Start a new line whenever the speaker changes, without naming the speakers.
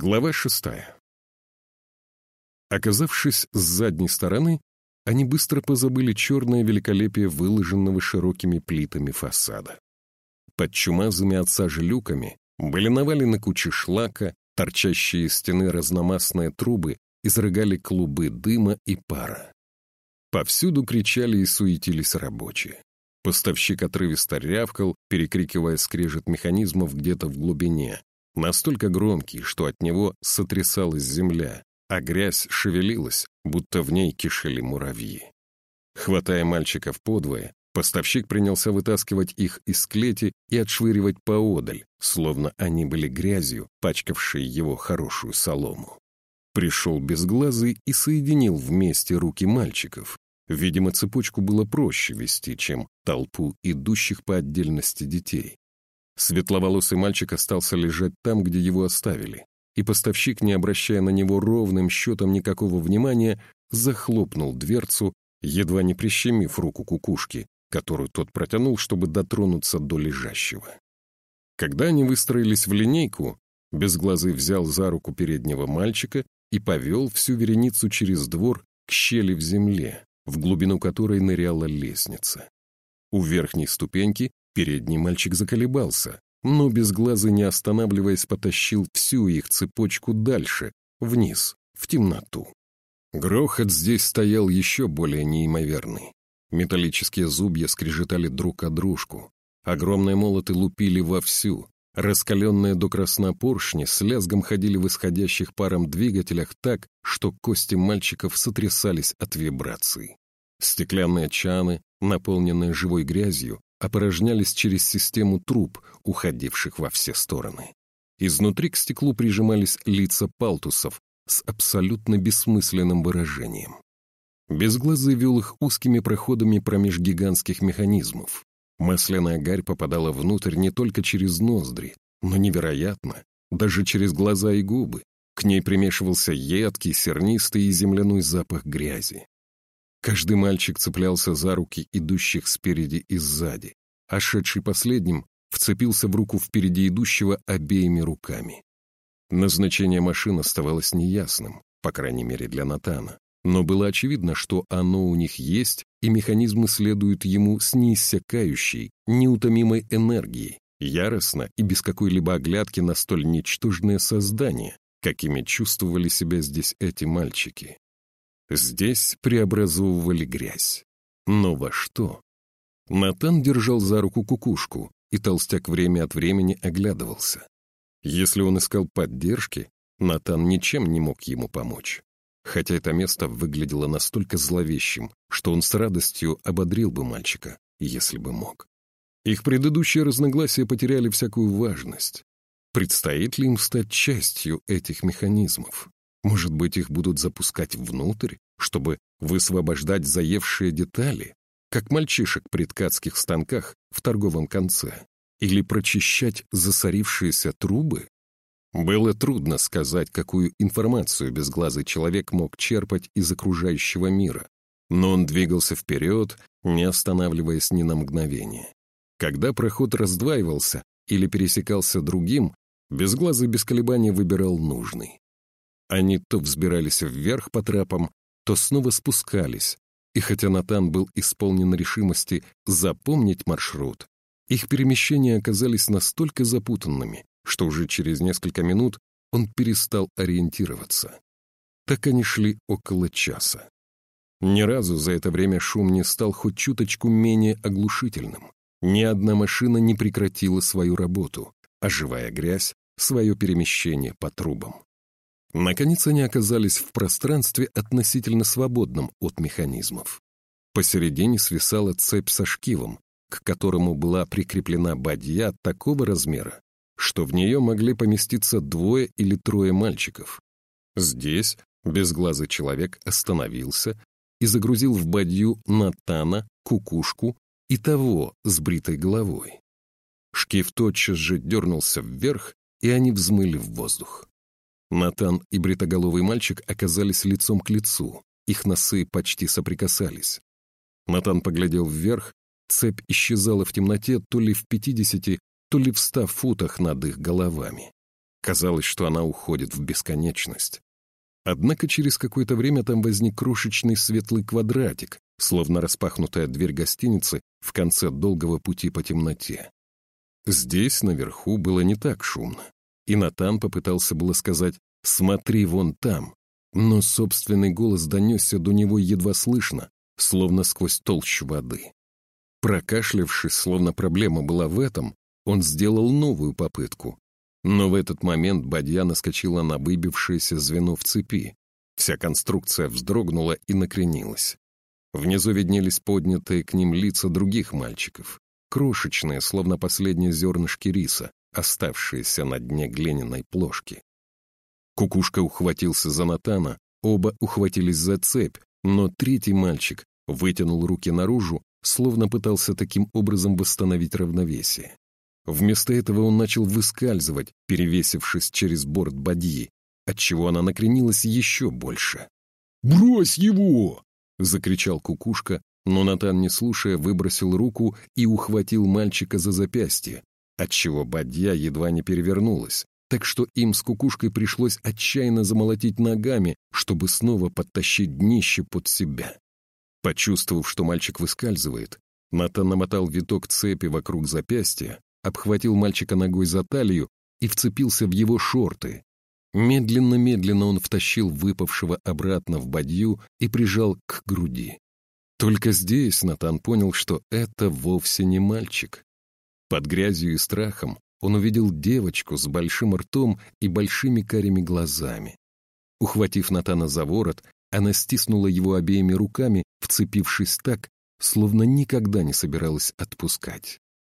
Глава шестая. Оказавшись с задней стороны, они быстро позабыли черное великолепие выложенного широкими плитами фасада. Под чумазыми от сажи люками были навалены кучи шлака, торчащие из стены разномастные трубы изрыгали клубы дыма и пара. Повсюду кричали и суетились рабочие. Поставщик отрывисто рявкал, перекрикивая скрежет механизмов где-то в глубине, настолько громкий, что от него сотрясалась земля, а грязь шевелилась, будто в ней кишели муравьи. Хватая мальчиков подвое, поставщик принялся вытаскивать их из клети и отшвыривать поодаль, словно они были грязью, пачкавшей его хорошую солому. Пришел безглазый и соединил вместе руки мальчиков. Видимо, цепочку было проще вести, чем толпу идущих по отдельности детей. Светловолосый мальчик остался лежать там, где его оставили, и поставщик, не обращая на него ровным счетом никакого внимания, захлопнул дверцу, едва не прищемив руку кукушки, которую тот протянул, чтобы дотронуться до лежащего. Когда они выстроились в линейку, Безглазый взял за руку переднего мальчика и повел всю вереницу через двор к щели в земле, в глубину которой ныряла лестница. У верхней ступеньки передний мальчик заколебался, но безглазый, не останавливаясь, потащил всю их цепочку дальше, вниз, в темноту. Грохот здесь стоял еще более неимоверный. Металлические зубья скрежетали друг о дружку. Огромные молоты лупили вовсю. Раскаленные до красна поршни с лязгом ходили в исходящих паром двигателях так, что кости мальчиков сотрясались от вибраций. Стеклянные чаны, наполненные живой грязью, опорожнялись через систему труб, уходивших во все стороны. Изнутри к стеклу прижимались лица палтусов с абсолютно бессмысленным выражением. Безглазый вел их узкими проходами промеж гигантских механизмов. Масляная гарь попадала внутрь не только через ноздри, но невероятно, даже через глаза и губы. К ней примешивался едкий, сернистый и земляной запах грязи. Каждый мальчик цеплялся за руки идущих спереди и сзади, а шедший последним вцепился в руку впереди идущего обеими руками. Назначение машин оставалось неясным, по крайней мере для Натана, но было очевидно, что оно у них есть, и механизмы следуют ему с неиссякающей, неутомимой энергией, яростно и без какой-либо оглядки на столь ничтожное создание, какими чувствовали себя здесь эти мальчики. Здесь преобразовывали грязь. Но во что? Натан держал за руку кукушку, и толстяк время от времени оглядывался. Если он искал поддержки, Натан ничем не мог ему помочь. Хотя это место выглядело настолько зловещим, что он с радостью ободрил бы мальчика, если бы мог. Их предыдущие разногласия потеряли всякую важность. Предстоит ли им стать частью этих механизмов? Может быть, их будут запускать внутрь, чтобы высвобождать заевшие детали, как мальчишек при ткацких станках в торговом конце, или прочищать засорившиеся трубы? Было трудно сказать, какую информацию безглазый человек мог черпать из окружающего мира, но он двигался вперед, не останавливаясь ни на мгновение. Когда проход раздваивался или пересекался другим, безглазый без колебаний выбирал нужный. Они то взбирались вверх по трапам, то снова спускались, и хотя Натан был исполнен решимости запомнить маршрут, их перемещения оказались настолько запутанными, что уже через несколько минут он перестал ориентироваться. Так они шли около часа. Ни разу за это время шум не стал хоть чуточку менее оглушительным. Ни одна машина не прекратила свою работу, а живая грязь — свое перемещение по трубам. Наконец они оказались в пространстве относительно свободном от механизмов. Посередине свисала цепь со шкивом, к которому была прикреплена бадья такого размера, что в нее могли поместиться двое или трое мальчиков. Здесь безглазый человек остановился и загрузил в бадью Натана, кукушку и того с бритой головой. Шкив тотчас же дернулся вверх, и они взмыли в воздух. Натан и бритоголовый мальчик оказались лицом к лицу, их носы почти соприкасались. Натан поглядел вверх, цепь исчезала в темноте то ли в пятидесяти, то ли в ста футах над их головами. Казалось, что она уходит в бесконечность. Однако через какое-то время там возник крошечный светлый квадратик, словно распахнутая дверь гостиницы в конце долгого пути по темноте. Здесь, наверху, было не так шумно. И Натан попытался было сказать «Смотри вон там», но собственный голос донесся до него едва слышно, словно сквозь толщу воды. Прокашлявшись, словно проблема была в этом, он сделал новую попытку. Но в этот момент бадья наскочила на выбившееся звено в цепи. Вся конструкция вздрогнула и накренилась. Внизу виднелись поднятые к ним лица других мальчиков, крошечные, словно последние зернышки риса, оставшиеся на дне глиняной плошки. Кукушка ухватился за Натана, оба ухватились за цепь, но третий мальчик вытянул руки наружу, словно пытался таким образом восстановить равновесие. Вместо этого он начал выскальзывать, перевесившись через борт бадьи, отчего она накренилась еще больше. «Брось его!» — закричал кукушка, но Натан, не слушая, выбросил руку и ухватил мальчика за запястье, отчего бадья едва не перевернулась, так что им с кукушкой пришлось отчаянно замолотить ногами, чтобы снова подтащить днище под себя. Почувствовав, что мальчик выскальзывает, Натан намотал виток цепи вокруг запястья, обхватил мальчика ногой за талию и вцепился в его шорты. Медленно-медленно он втащил выпавшего обратно в бадью и прижал к груди. Только здесь Натан понял, что это вовсе не мальчик. Под грязью и страхом он увидел девочку с большим ртом и большими карими глазами. Ухватив Натана за ворот, она стиснула его обеими руками, вцепившись так, словно никогда не собиралась отпускать.